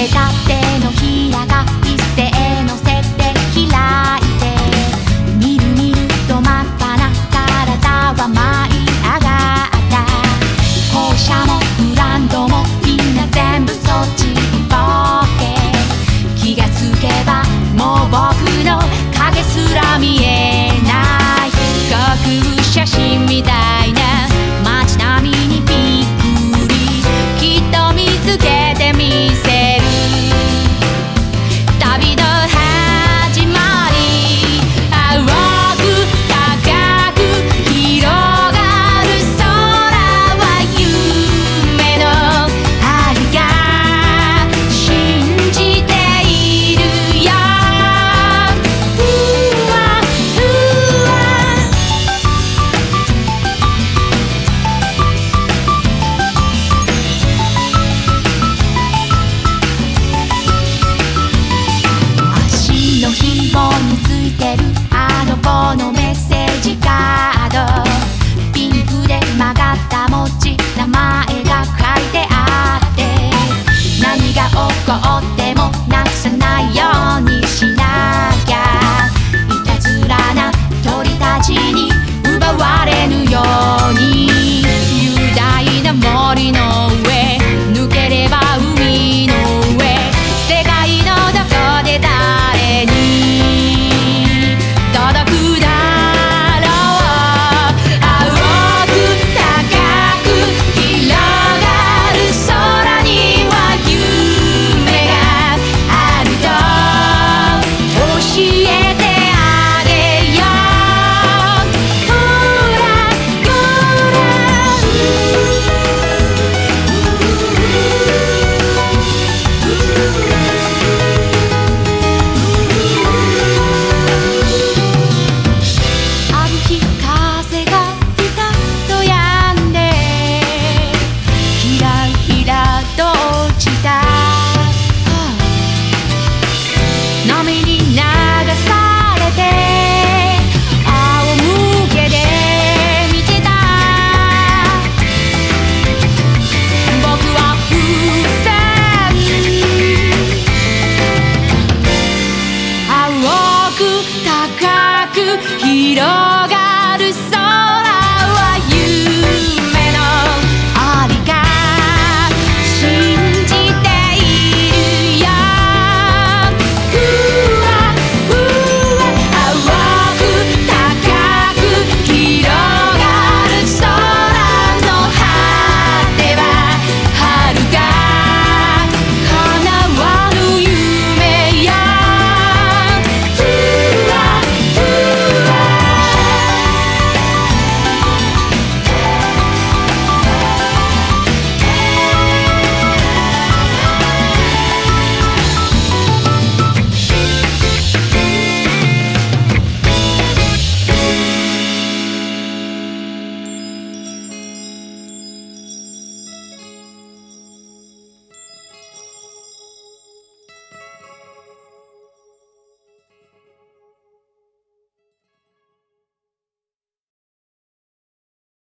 でたってうに奪われぬよう広がる